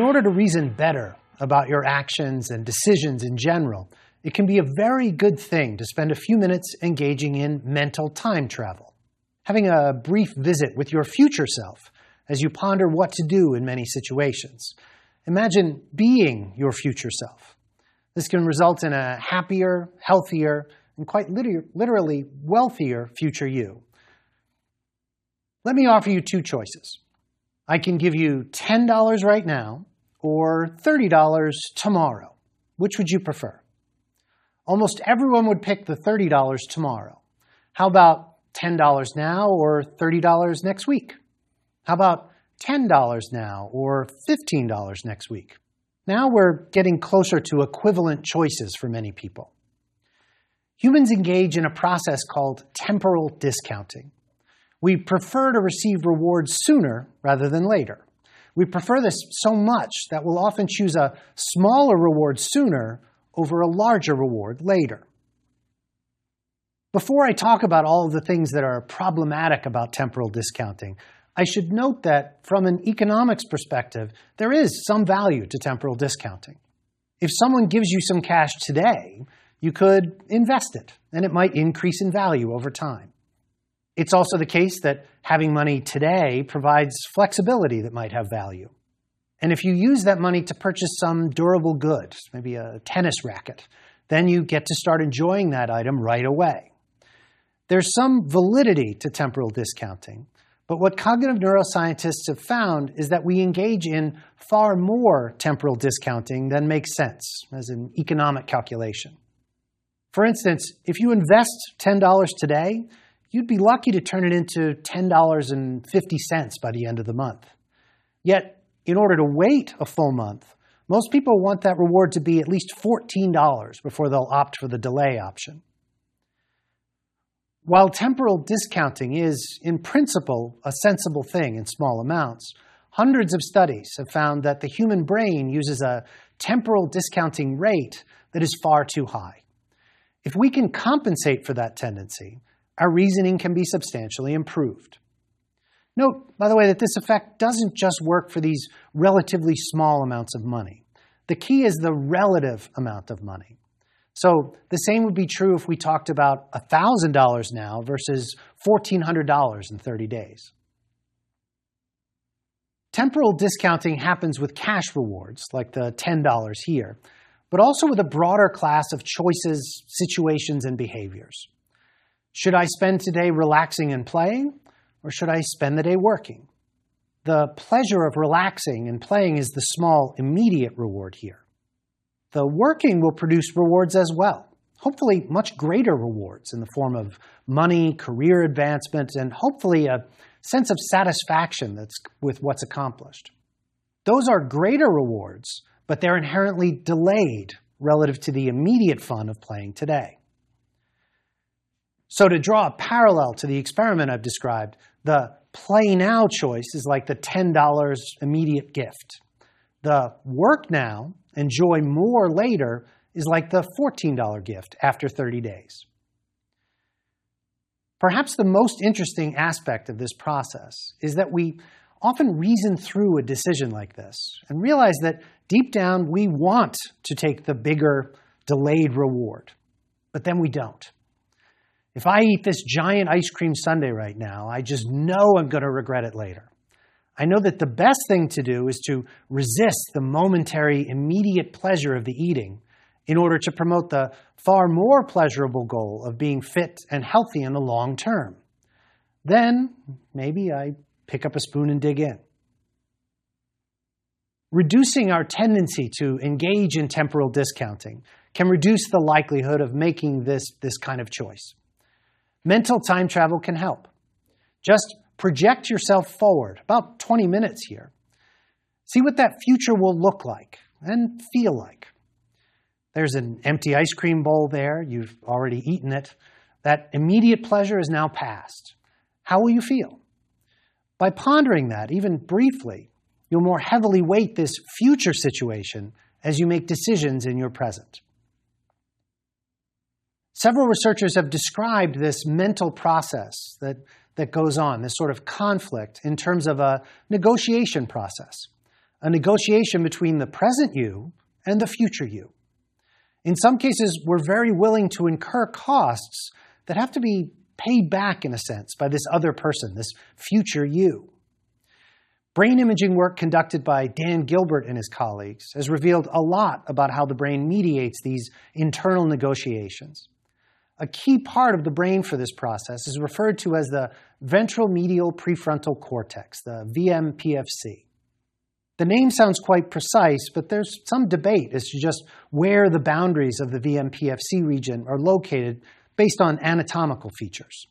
In order to reason better about your actions and decisions in general, it can be a very good thing to spend a few minutes engaging in mental time travel, having a brief visit with your future self as you ponder what to do in many situations. Imagine being your future self. This can result in a happier, healthier, and quite literally wealthier future you. Let me offer you two choices. I can give you $10 right now or $30 tomorrow. Which would you prefer? Almost everyone would pick the $30 tomorrow. How about $10 now or $30 next week? How about $10 now or $15 next week? Now we're getting closer to equivalent choices for many people. Humans engage in a process called temporal discounting. We prefer to receive rewards sooner rather than later. We prefer this so much that we'll often choose a smaller reward sooner over a larger reward later. Before I talk about all of the things that are problematic about temporal discounting, I should note that from an economics perspective, there is some value to temporal discounting. If someone gives you some cash today, you could invest it, and it might increase in value over time. It's also the case that having money today provides flexibility that might have value. And if you use that money to purchase some durable good, maybe a tennis racket, then you get to start enjoying that item right away. There's some validity to temporal discounting, but what cognitive neuroscientists have found is that we engage in far more temporal discounting than makes sense as an economic calculation. For instance, if you invest $10 today, you'd be lucky to turn it into $10.50 by the end of the month. Yet, in order to wait a full month, most people want that reward to be at least $14 before they'll opt for the delay option. While temporal discounting is, in principle, a sensible thing in small amounts, hundreds of studies have found that the human brain uses a temporal discounting rate that is far too high. If we can compensate for that tendency, our reasoning can be substantially improved. Note, by the way, that this effect doesn't just work for these relatively small amounts of money. The key is the relative amount of money. So the same would be true if we talked about $1,000 now versus $1,400 in 30 days. Temporal discounting happens with cash rewards, like the $10 here, but also with a broader class of choices, situations, and behaviors. Should I spend today relaxing and playing, or should I spend the day working? The pleasure of relaxing and playing is the small, immediate reward here. The working will produce rewards as well, hopefully much greater rewards in the form of money, career advancement, and hopefully a sense of satisfaction that's with what's accomplished. Those are greater rewards, but they're inherently delayed relative to the immediate fun of playing today. So to draw a parallel to the experiment I've described, the play now choice is like the $10 immediate gift. The work now, enjoy more later, is like the $14 gift after 30 days. Perhaps the most interesting aspect of this process is that we often reason through a decision like this and realize that deep down we want to take the bigger, delayed reward, but then we don't. If I eat this giant ice cream sundae right now, I just know I'm going to regret it later. I know that the best thing to do is to resist the momentary, immediate pleasure of the eating in order to promote the far more pleasurable goal of being fit and healthy in the long term. Then maybe I pick up a spoon and dig in. Reducing our tendency to engage in temporal discounting can reduce the likelihood of making this, this kind of choice. Mental time travel can help. Just project yourself forward, about 20 minutes here. See what that future will look like and feel like. There's an empty ice cream bowl there. You've already eaten it. That immediate pleasure is now past. How will you feel? By pondering that, even briefly, you'll more heavily weight this future situation as you make decisions in your present. Several researchers have described this mental process that, that goes on, this sort of conflict, in terms of a negotiation process. a negotiation between the present you and the future you. In some cases, we're very willing to incur costs that have to be paid back, in a sense, by this other person, this future you. Brain imaging work conducted by Dan Gilbert and his colleagues has revealed a lot about how the brain mediates these internal negotiations. A key part of the brain for this process is referred to as the ventral medial prefrontal cortex, the VMPFC. The name sounds quite precise, but there's some debate as to just where the boundaries of the VMPFC region are located based on anatomical features.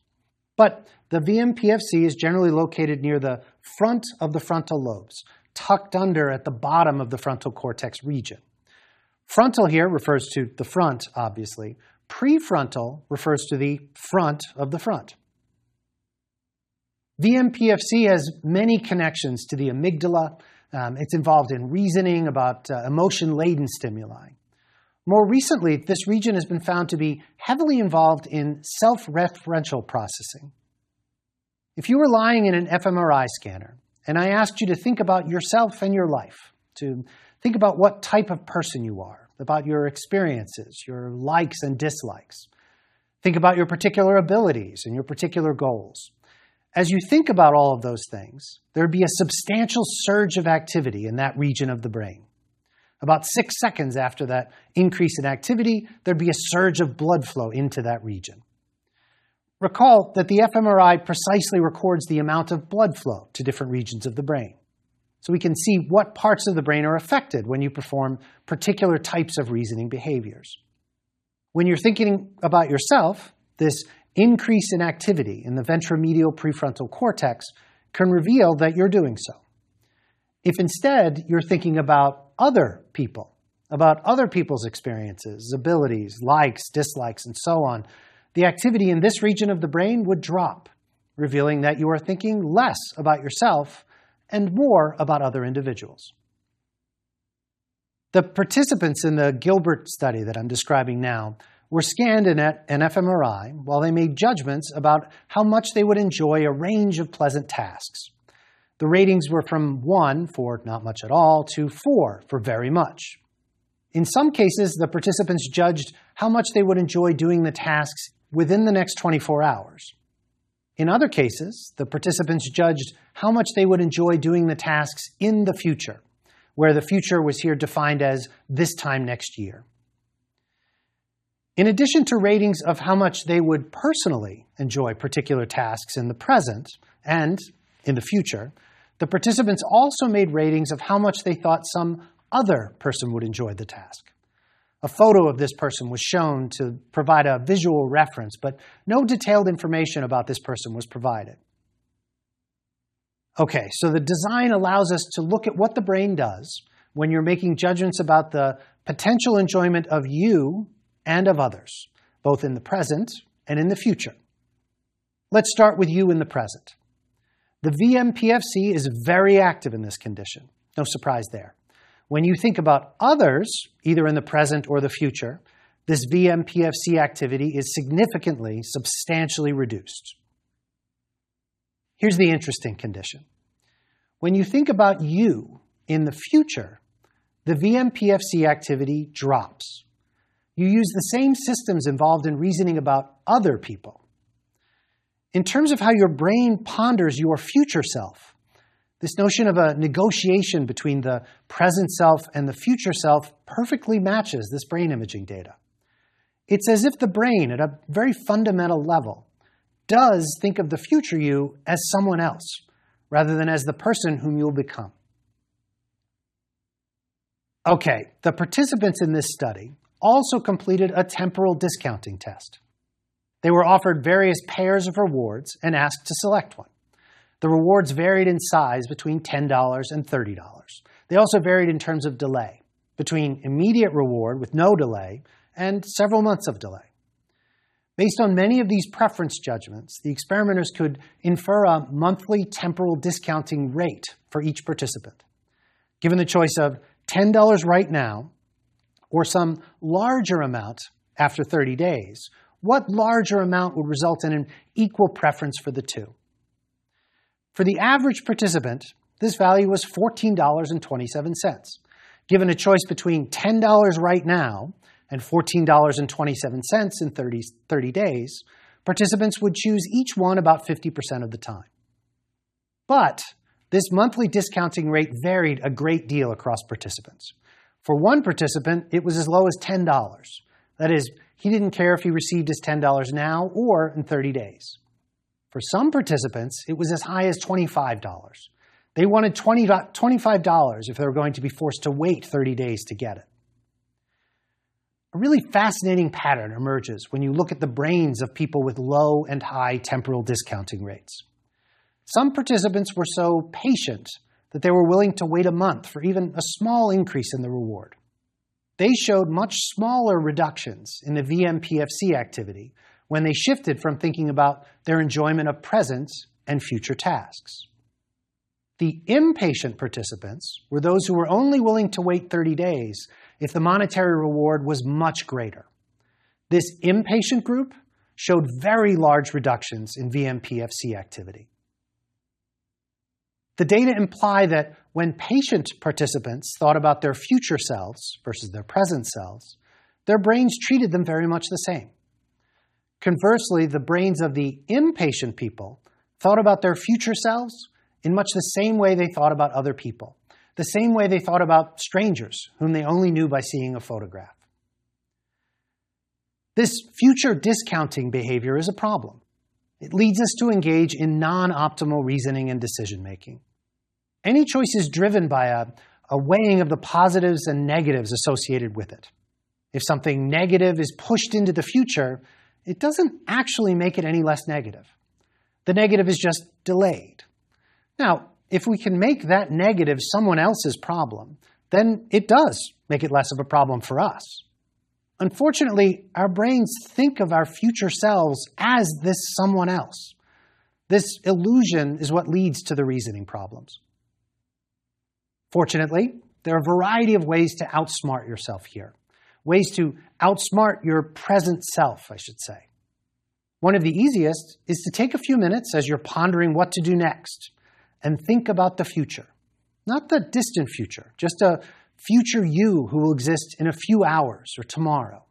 But the VMPFC is generally located near the front of the frontal lobes, tucked under at the bottom of the frontal cortex region. Frontal here refers to the front, obviously. Prefrontal refers to the front of the front. VMPFC has many connections to the amygdala um, it's involved in reasoning about uh, emotion laden stimuli. More recently, this region has been found to be heavily involved in self referential processing. If you were lying in an fMRI scanner and I asked you to think about yourself and your life, to think about what type of person you are, about your experiences, your likes and dislikes, think about your particular abilities and your particular goals. As you think about all of those things, there'd be a substantial surge of activity in that region of the brain. About six seconds after that increase in activity, there'd be a surge of blood flow into that region. Recall that the fMRI precisely records the amount of blood flow to different regions of the brain. So we can see what parts of the brain are affected when you perform particular types of reasoning behaviors. When you're thinking about yourself, this increase in activity in the ventromedial prefrontal cortex can reveal that you're doing so. If instead you're thinking about other people, about other people's experiences, abilities, likes, dislikes, and so on, the activity in this region of the brain would drop, revealing that you are thinking less about yourself and more about other individuals. The participants in the Gilbert study that I'm describing now were scanned in an fMRI while they made judgments about how much they would enjoy a range of pleasant tasks. The ratings were from 1 for not much at all to 4 for very much. In some cases, the participants judged how much they would enjoy doing the tasks within the next 24 hours. In other cases, the participants judged how much they would enjoy doing the tasks in the future, where the future was here defined as this time next year. In addition to ratings of how much they would personally enjoy particular tasks in the present and in the future, the participants also made ratings of how much they thought some other person would enjoy the task. A photo of this person was shown to provide a visual reference, but no detailed information about this person was provided. Okay, so the design allows us to look at what the brain does when you're making judgments about the potential enjoyment of you and of others, both in the present and in the future. Let's start with you in the present. The VMPFC is very active in this condition. No surprise there. When you think about others, either in the present or the future, this VMPFC activity is significantly, substantially reduced. Here's the interesting condition. When you think about you in the future, the VMPFC activity drops you use the same systems involved in reasoning about other people. In terms of how your brain ponders your future self, this notion of a negotiation between the present self and the future self perfectly matches this brain imaging data. It's as if the brain, at a very fundamental level, does think of the future you as someone else, rather than as the person whom you'll become. Okay, the participants in this study also completed a temporal discounting test. They were offered various pairs of rewards and asked to select one. The rewards varied in size between $10 and $30. They also varied in terms of delay, between immediate reward with no delay and several months of delay. Based on many of these preference judgments, the experimenters could infer a monthly temporal discounting rate for each participant. Given the choice of $10 right now or some larger amount after 30 days, what larger amount would result in an equal preference for the two? For the average participant, this value was $14.27. Given a choice between $10 right now and $14.27 in 30, 30 days, participants would choose each one about 50% of the time. But this monthly discounting rate varied a great deal across participants. For one participant, it was as low as $10. That is, he didn't care if he received his $10 now or in 30 days. For some participants, it was as high as $25. They wanted $25 if they were going to be forced to wait 30 days to get it. A really fascinating pattern emerges when you look at the brains of people with low and high temporal discounting rates. Some participants were so patient that they were willing to wait a month for even a small increase in the reward. They showed much smaller reductions in the VMPFC activity when they shifted from thinking about their enjoyment of present and future tasks. The impatient participants were those who were only willing to wait 30 days if the monetary reward was much greater. This impatient group showed very large reductions in VMPFC activity. The data imply that when patient participants thought about their future selves versus their present selves, their brains treated them very much the same. Conversely, the brains of the impatient people thought about their future selves in much the same way they thought about other people, the same way they thought about strangers whom they only knew by seeing a photograph. This future discounting behavior is a problem. It leads us to engage in non optimal reasoning and decision making. Any choice is driven by a, a weighing of the positives and negatives associated with it. If something negative is pushed into the future, it doesn't actually make it any less negative. The negative is just delayed. Now, if we can make that negative someone else's problem, then it does make it less of a problem for us. Unfortunately, our brains think of our future selves as this someone else. This illusion is what leads to the reasoning problems. Fortunately, there are a variety of ways to outsmart yourself here, ways to outsmart your present self, I should say. One of the easiest is to take a few minutes as you're pondering what to do next and think about the future. Not the distant future, just a future you who will exist in a few hours or tomorrow.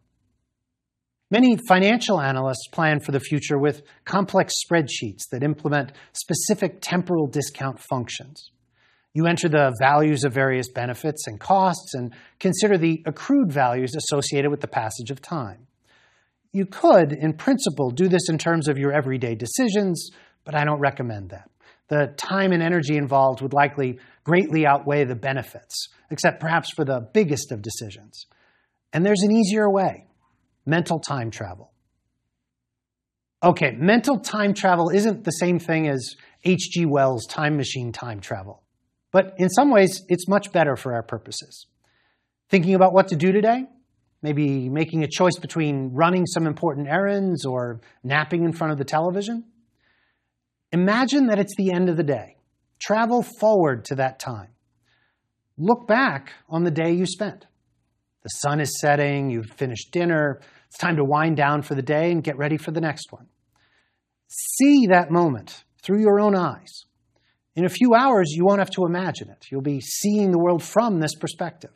Many financial analysts plan for the future with complex spreadsheets that implement specific temporal discount functions. You enter the values of various benefits and costs and consider the accrued values associated with the passage of time. You could, in principle, do this in terms of your everyday decisions, but I don't recommend that the time and energy involved would likely greatly outweigh the benefits, except perhaps for the biggest of decisions. And there's an easier way mental time travel. Okay, mental time travel isn't the same thing as H.G. Wells' time machine time travel, but in some ways, it's much better for our purposes. Thinking about what to do today? Maybe making a choice between running some important errands or napping in front of the television? Imagine that it's the end of the day. Travel forward to that time. Look back on the day you spent. The sun is setting, you've finished dinner, it's time to wind down for the day and get ready for the next one. See that moment through your own eyes. In a few hours, you won't have to imagine it. You'll be seeing the world from this perspective.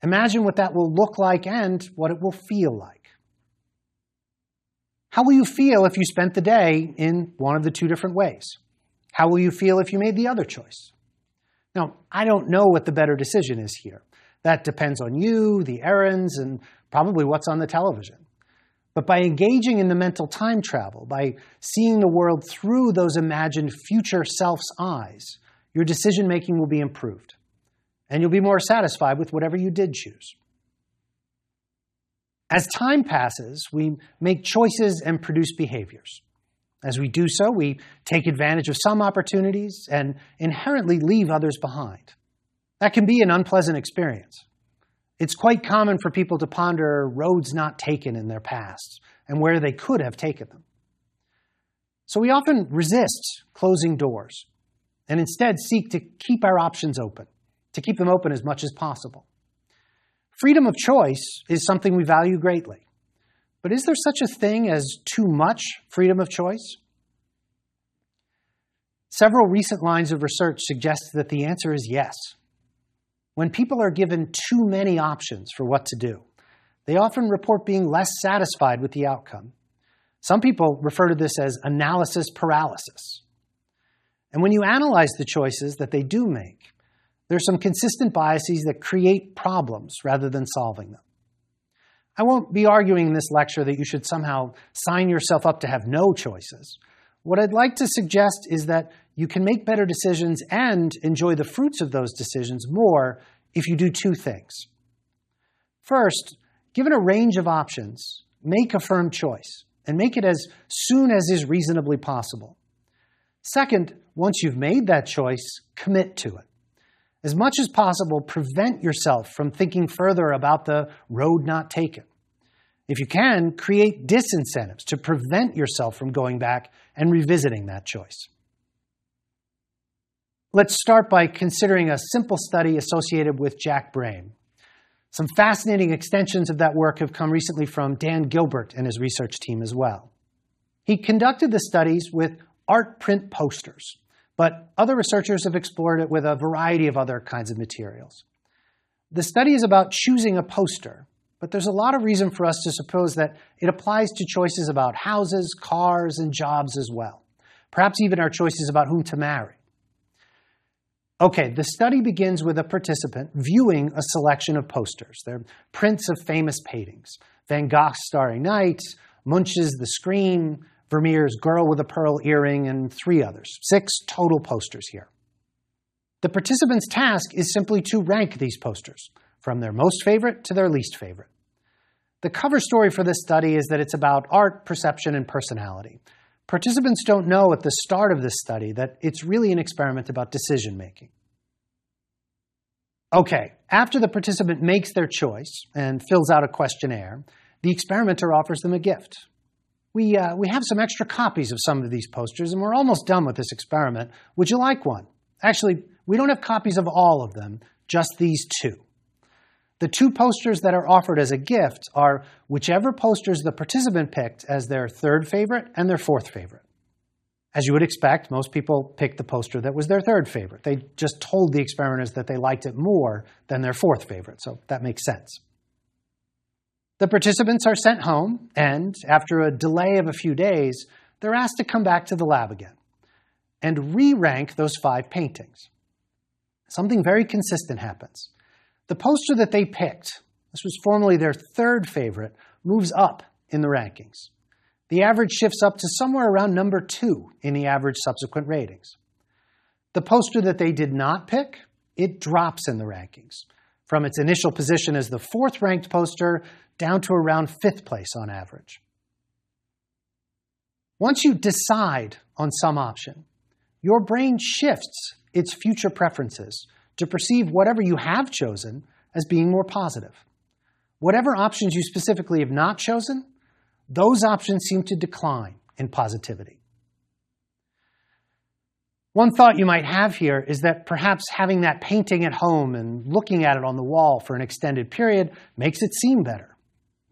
Imagine what that will look like and what it will feel like. How will you feel if you spent the day in one of the two different ways? How will you feel if you made the other choice? Now, I don't know what the better decision is here. That depends on you, the errands, and probably what's on the television. But by engaging in the mental time travel, by seeing the world through those imagined future self's eyes, your decision making will be improved. And you'll be more satisfied with whatever you did choose. As time passes, we make choices and produce behaviors. As we do so, we take advantage of some opportunities and inherently leave others behind. That can be an unpleasant experience. It's quite common for people to ponder roads not taken in their past and where they could have taken them. So we often resist closing doors and instead seek to keep our options open, to keep them open as much as possible. Freedom of choice is something we value greatly. But is there such a thing as too much freedom of choice? Several recent lines of research suggest that the answer is yes. When people are given too many options for what to do, they often report being less satisfied with the outcome. Some people refer to this as analysis paralysis. And when you analyze the choices that they do make, there's some consistent biases that create problems rather than solving them. I won't be arguing in this lecture that you should somehow sign yourself up to have no choices. What I'd like to suggest is that you can make better decisions and enjoy the fruits of those decisions more if you do two things. First, given a range of options, make a firm choice and make it as soon as is reasonably possible. Second, once you've made that choice, commit to it. As much as possible, prevent yourself from thinking further about the road not taken. If you can, create disincentives to prevent yourself from going back and revisiting that choice. Let's start by considering a simple study associated with Jack Brehm. Some fascinating extensions of that work have come recently from Dan Gilbert and his research team as well. He conducted the studies with art print posters, but other researchers have explored it with a variety of other kinds of materials. The study is about choosing a poster, but there's a lot of reason for us to suppose that it applies to choices about houses, cars, and jobs as well. Perhaps even our choices about whom to marry. Okay, the study begins with a participant viewing a selection of posters. They're prints of famous paintings Van Gogh's Starry Night, Munch's The Scream, Vermeer's Girl with a Pearl Earring, and three others. Six total posters here. The participant's task is simply to rank these posters from their most favorite to their least favorite. The cover story for this study is that it's about art, perception, and personality. Participants don't know at the start of this study that it's really an experiment about decision making. Okay, after the participant makes their choice and fills out a questionnaire, the experimenter offers them a gift we, uh, we have some extra copies of some of these posters, and we're almost done with this experiment. Would you like one? Actually, we don't have copies of all of them, just these two. The two posters that are offered as a gift are whichever posters the participant picked as their third favorite and their fourth favorite. As you would expect, most people picked the poster that was their third favorite. They just told the experimenters that they liked it more than their fourth favorite, so that makes sense. The participants are sent home, and after a delay of a few days, they're asked to come back to the lab again and re rank those five paintings. Something very consistent happens. The poster that they picked, this was formerly their third favorite, moves up in the rankings. The average shifts up to somewhere around number two in the average subsequent ratings. The poster that they did not pick, it drops in the rankings from its initial position as the fourth ranked poster down to around fifth place on average. Once you decide on some option, your brain shifts its future preferences to perceive whatever you have chosen as being more positive. Whatever options you specifically have not chosen, those options seem to decline in positivity. One thought you might have here is that perhaps having that painting at home and looking at it on the wall for an extended period makes it seem better.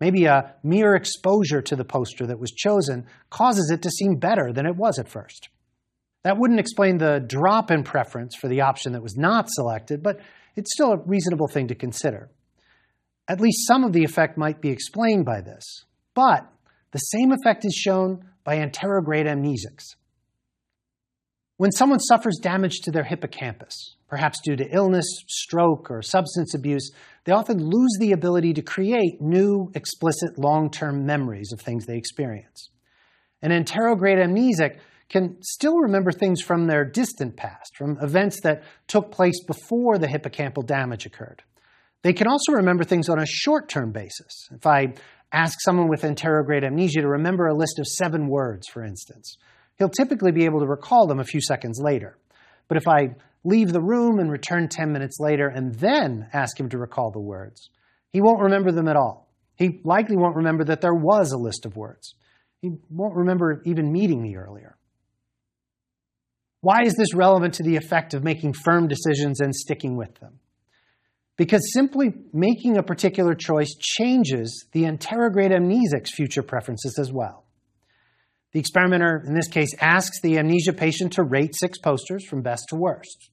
Maybe a mere exposure to the poster that was chosen causes it to seem better than it was at first. That wouldn't explain the drop in preference for the option that was not selected, but it's still a reasonable thing to consider. At least some of the effect might be explained by this, but the same effect is shown by anterograde amnesics. When someone suffers damage to their hippocampus, perhaps due to illness, stroke, or substance abuse, they often lose the ability to create new, explicit, long term memories of things they experience. An anterograde amnesic can still remember things from their distant past, from events that took place before the hippocampal damage occurred. They can also remember things on a short term basis. If I ask someone with anterograde amnesia to remember a list of seven words, for instance, he'll typically be able to recall them a few seconds later. But if I leave the room and return 10 minutes later and then ask him to recall the words, he won't remember them at all. He likely won't remember that there was a list of words. He won't remember even meeting me earlier. Why is this relevant to the effect of making firm decisions and sticking with them? Because simply making a particular choice changes the anterograde amnesic's future preferences as well. The experimenter, in this case, asks the amnesia patient to rate six posters from best to worst.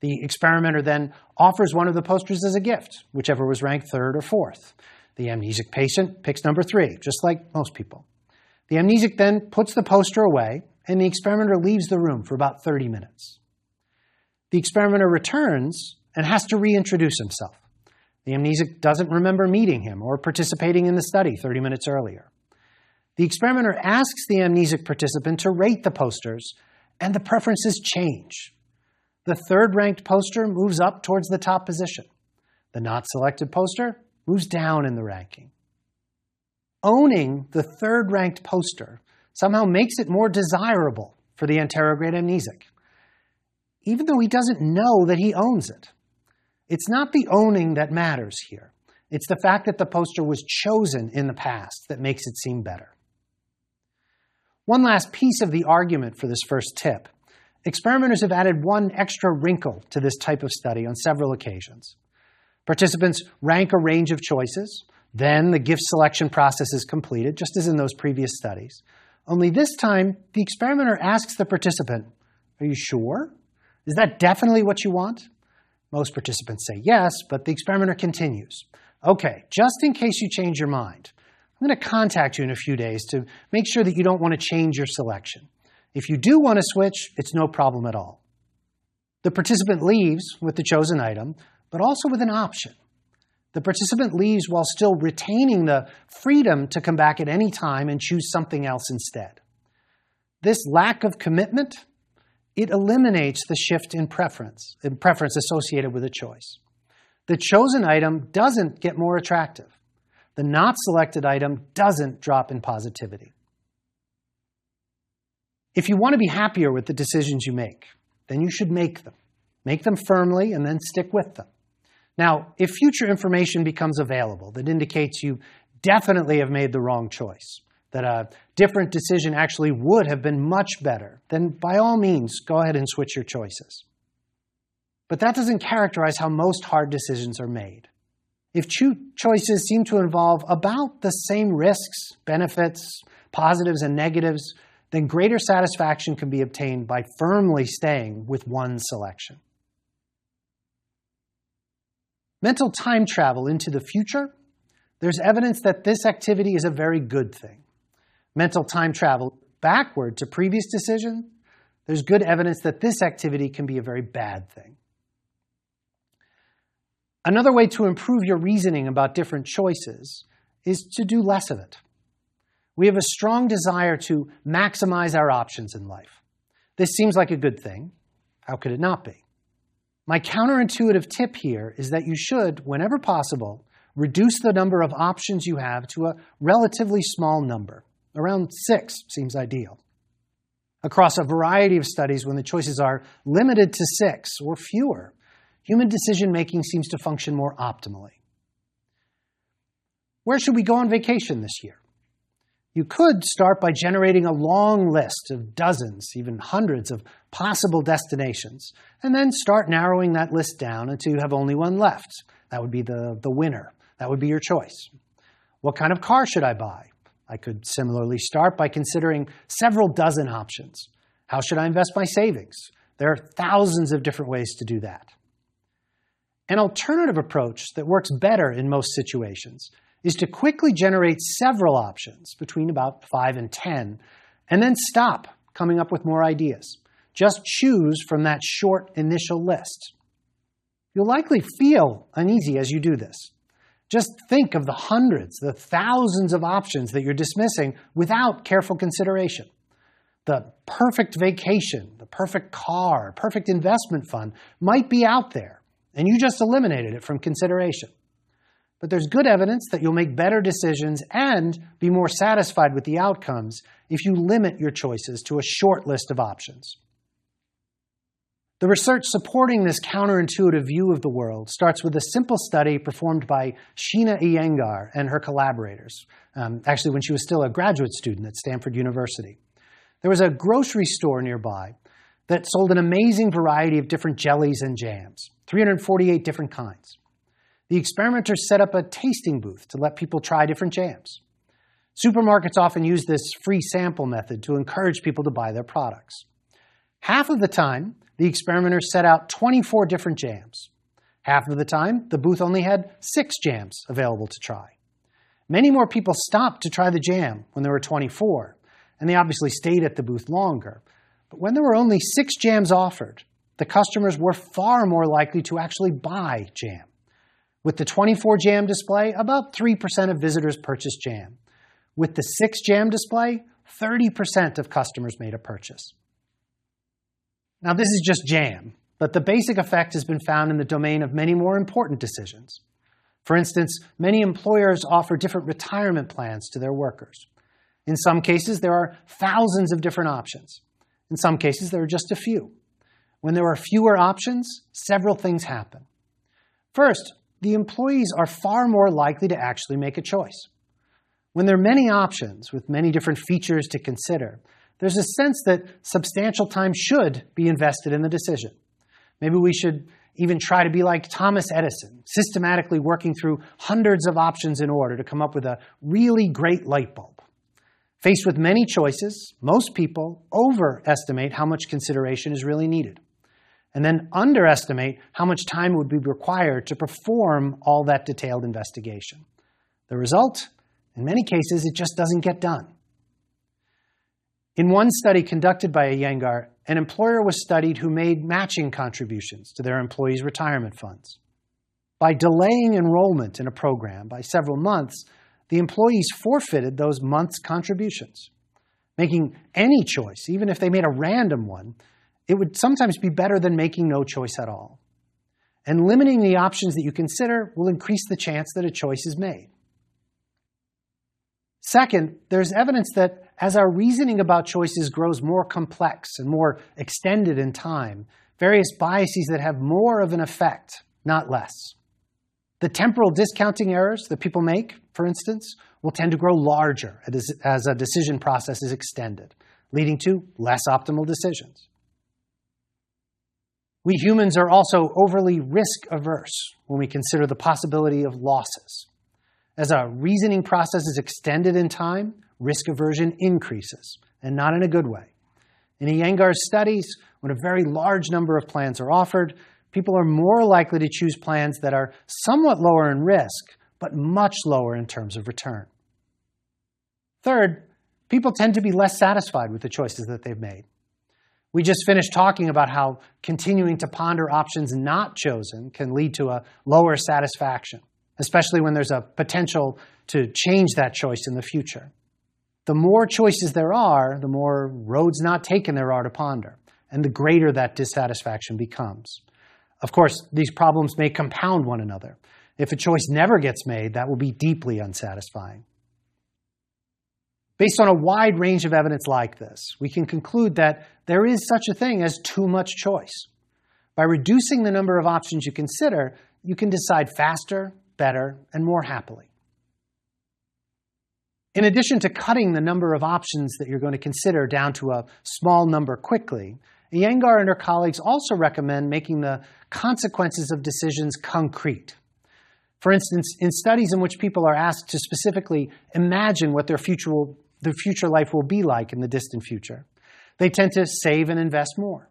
The experimenter then offers one of the posters as a gift, whichever was ranked third or fourth. The amnesic patient picks number three, just like most people. The amnesic then puts the poster away, and the experimenter leaves the room for about 30 minutes. The experimenter returns and has to reintroduce himself. The amnesic doesn't remember meeting him or participating in the study 30 minutes earlier. The experimenter asks the amnesic participant to rate the posters, and the preferences change. The third ranked poster moves up towards the top position. The not selected poster moves down in the ranking. Owning the third ranked poster somehow makes it more desirable for the anterograde amnesic, even though he doesn't know that he owns it. It's not the owning that matters here. It's the fact that the poster was chosen in the past that makes it seem better. One last piece of the argument for this first tip. Experimenters have added one extra wrinkle to this type of study on several occasions. Participants rank a range of choices. Then the gift selection process is completed, just as in those previous studies. Only this time, the experimenter asks the participant, Are you sure? Is that definitely what you want? Most participants say yes, but the experimenter continues. Okay, just in case you change your mind, I'm going to contact you in a few days to make sure that you don't want to change your selection. If you do want to switch, it's no problem at all. The participant leaves with the chosen item, but also with an option. The participant leaves while still retaining the freedom to come back at any time and choose something else instead. This lack of commitment, it eliminates the shift in preference, in preference associated with a choice. The chosen item doesn't get more attractive. The not selected item doesn't drop in positivity. If you want to be happier with the decisions you make, then you should make them. Make them firmly and then stick with them. Now, if future information becomes available that indicates you definitely have made the wrong choice, that a different decision actually would have been much better, then by all means, go ahead and switch your choices. But that doesn't characterize how most hard decisions are made. If two choices seem to involve about the same risks, benefits, positives, and negatives, then greater satisfaction can be obtained by firmly staying with one selection. Mental time travel into the future, there's evidence that this activity is a very good thing. Mental time travel backward to previous decision, there's good evidence that this activity can be a very bad thing. Another way to improve your reasoning about different choices is to do less of it. We have a strong desire to maximize our options in life. This seems like a good thing. How could it not be? My counterintuitive tip here is that you should, whenever possible, reduce the number of options you have to a relatively small number. Around six seems ideal. Across a variety of studies, when the choices are limited to six or fewer, human decision making seems to function more optimally. Where should we go on vacation this year? You could start by generating a long list of dozens, even hundreds of possible destinations, and then start narrowing that list down until you have only one left. That would be the, the winner. That would be your choice. What kind of car should I buy? I could similarly start by considering several dozen options. How should I invest my savings? There are thousands of different ways to do that. An alternative approach that works better in most situations is to quickly generate several options between about 5 and 10, and then stop coming up with more ideas. Just choose from that short initial list. You'll likely feel uneasy as you do this. Just think of the hundreds, the thousands of options that you're dismissing without careful consideration. The perfect vacation, the perfect car, perfect investment fund might be out there, and you just eliminated it from consideration. But there's good evidence that you'll make better decisions and be more satisfied with the outcomes if you limit your choices to a short list of options. The research supporting this counterintuitive view of the world starts with a simple study performed by Sheena Iyengar and her collaborators, um, actually, when she was still a graduate student at Stanford University. There was a grocery store nearby that sold an amazing variety of different jellies and jams, 348 different kinds the experimenters set up a tasting booth to let people try different jams. Supermarkets often use this free sample method to encourage people to buy their products. Half of the time, the experimenters set out 24 different jams. Half of the time, the booth only had six jams available to try. Many more people stopped to try the jam when there were 24, and they obviously stayed at the booth longer. But when there were only six jams offered, the customers were far more likely to actually buy jam. With the 24 jam display, about 3% of visitors purchased jam. With the 6 jam display, 30% of customers made a purchase. Now, this is just jam, but the basic effect has been found in the domain of many more important decisions. For instance, many employers offer different retirement plans to their workers. In some cases, there are thousands of different options. In some cases, there are just a few. When there are fewer options, several things happen. First, the employees are far more likely to actually make a choice. When there are many options with many different features to consider, there's a sense that substantial time should be invested in the decision. Maybe we should even try to be like Thomas Edison, systematically working through hundreds of options in order to come up with a really great light bulb. Faced with many choices, most people overestimate how much consideration is really needed, and then underestimate how much time would be required to perform all that detailed investigation. The result? In many cases, it just doesn't get done. In one study conducted by a Iyengar, an employer was studied who made matching contributions to their employees' retirement funds. By delaying enrollment in a program by several months, the employees forfeited those months' contributions. Making any choice, even if they made a random one, it would sometimes be better than making no choice at all. And limiting the options that you consider will increase the chance that a choice is made. Second, there's evidence that as our reasoning about choices grows more complex and more extended in time, various biases that have more of an effect, not less. The temporal discounting errors that people make, for instance, will tend to grow larger as a decision process is extended, leading to less optimal decisions. We humans are also overly risk averse when we consider the possibility of losses. As a reasoning process is extended in time, risk aversion increases, and not in a good way. In Iyengar's studies, when a very large number of plans are offered, people are more likely to choose plans that are somewhat lower in risk, but much lower in terms of return. Third, people tend to be less satisfied with the choices that they've made. We just finished talking about how continuing to ponder options not chosen can lead to a lower satisfaction especially when there's a potential to change that choice in the future. The more choices there are, the more roads not taken there are to ponder, and the greater that dissatisfaction becomes. Of course, these problems may compound one another. If a choice never gets made, that will be deeply unsatisfying. Based on a wide range of evidence like this, we can conclude that there is such a thing as too much choice. By reducing the number of options you consider, you can decide faster, better, and more happily. In addition to cutting the number of options that you're going to consider down to a small number quickly, Iyengar and her colleagues also recommend making the consequences of decisions concrete. For instance, in studies in which people are asked to specifically imagine what their future, will, their future life will be like in the distant future, they tend to save and invest more.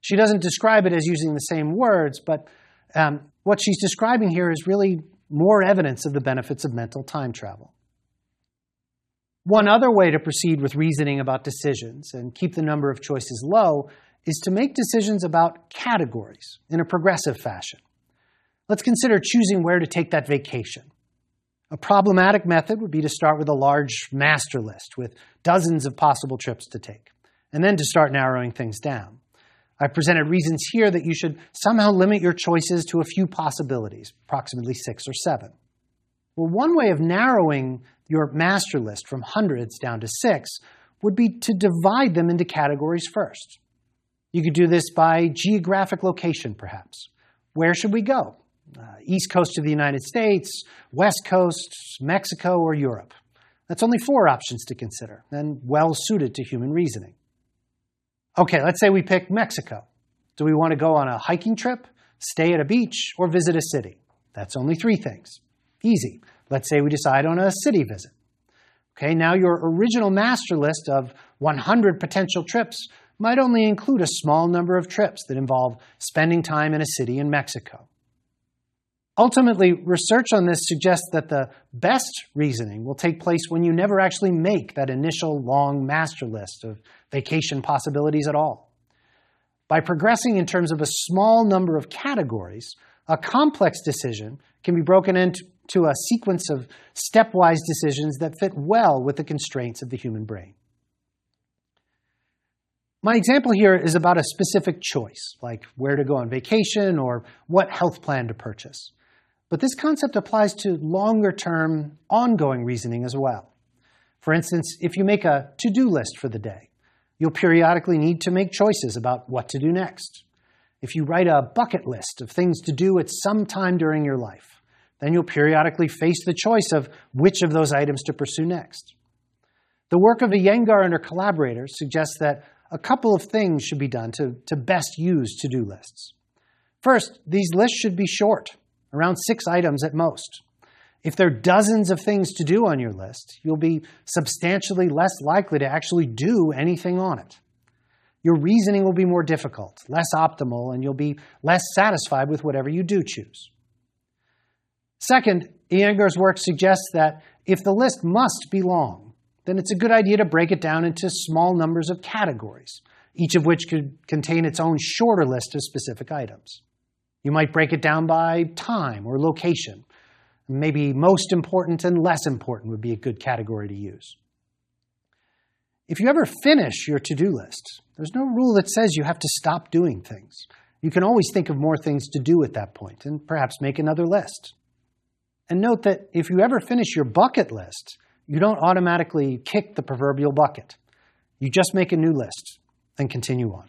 She doesn't describe it as using the same words, but um, what she's describing here is really more evidence of the benefits of mental time travel. One other way to proceed with reasoning about decisions and keep the number of choices low is to make decisions about categories in a progressive fashion. Let's consider choosing where to take that vacation. A problematic method would be to start with a large master list with dozens of possible trips to take, and then to start narrowing things down. I've presented reasons here that you should somehow limit your choices to a few possibilities, approximately six or seven. Well, one way of narrowing your master list from hundreds down to six would be to divide them into categories first. You could do this by geographic location, perhaps. Where should we go? Uh, East Coast of the United States, West Coast, Mexico, or Europe? That's only four options to consider, and well suited to human reasoning. Okay, let's say we pick Mexico. Do we want to go on a hiking trip, stay at a beach, or visit a city? That's only three things. Easy. Let's say we decide on a city visit. Okay, now your original master list of 100 potential trips might only include a small number of trips that involve spending time in a city in Mexico. Ultimately, research on this suggests that the best reasoning will take place when you never actually make that initial long master list of vacation possibilities at all. By progressing in terms of a small number of categories, a complex decision can be broken into a sequence of stepwise decisions that fit well with the constraints of the human brain. My example here is about a specific choice, like where to go on vacation or what health plan to purchase. But this concept applies to longer term, ongoing reasoning as well. For instance, if you make a to do list for the day, you'll periodically need to make choices about what to do next. If you write a bucket list of things to do at some time during your life, then you'll periodically face the choice of which of those items to pursue next. The work of Iyengar and her collaborators suggests that a couple of things should be done to, to best use to do lists. First, these lists should be short around six items at most. If there are dozens of things to do on your list, you'll be substantially less likely to actually do anything on it. Your reasoning will be more difficult, less optimal, and you'll be less satisfied with whatever you do choose. Second, Iyengar's work suggests that if the list must be long, then it's a good idea to break it down into small numbers of categories, each of which could contain its own shorter list of specific items. You might break it down by time or location. Maybe most important and less important would be a good category to use. If you ever finish your to do list, there's no rule that says you have to stop doing things. You can always think of more things to do at that point and perhaps make another list. And note that if you ever finish your bucket list, you don't automatically kick the proverbial bucket. You just make a new list and continue on.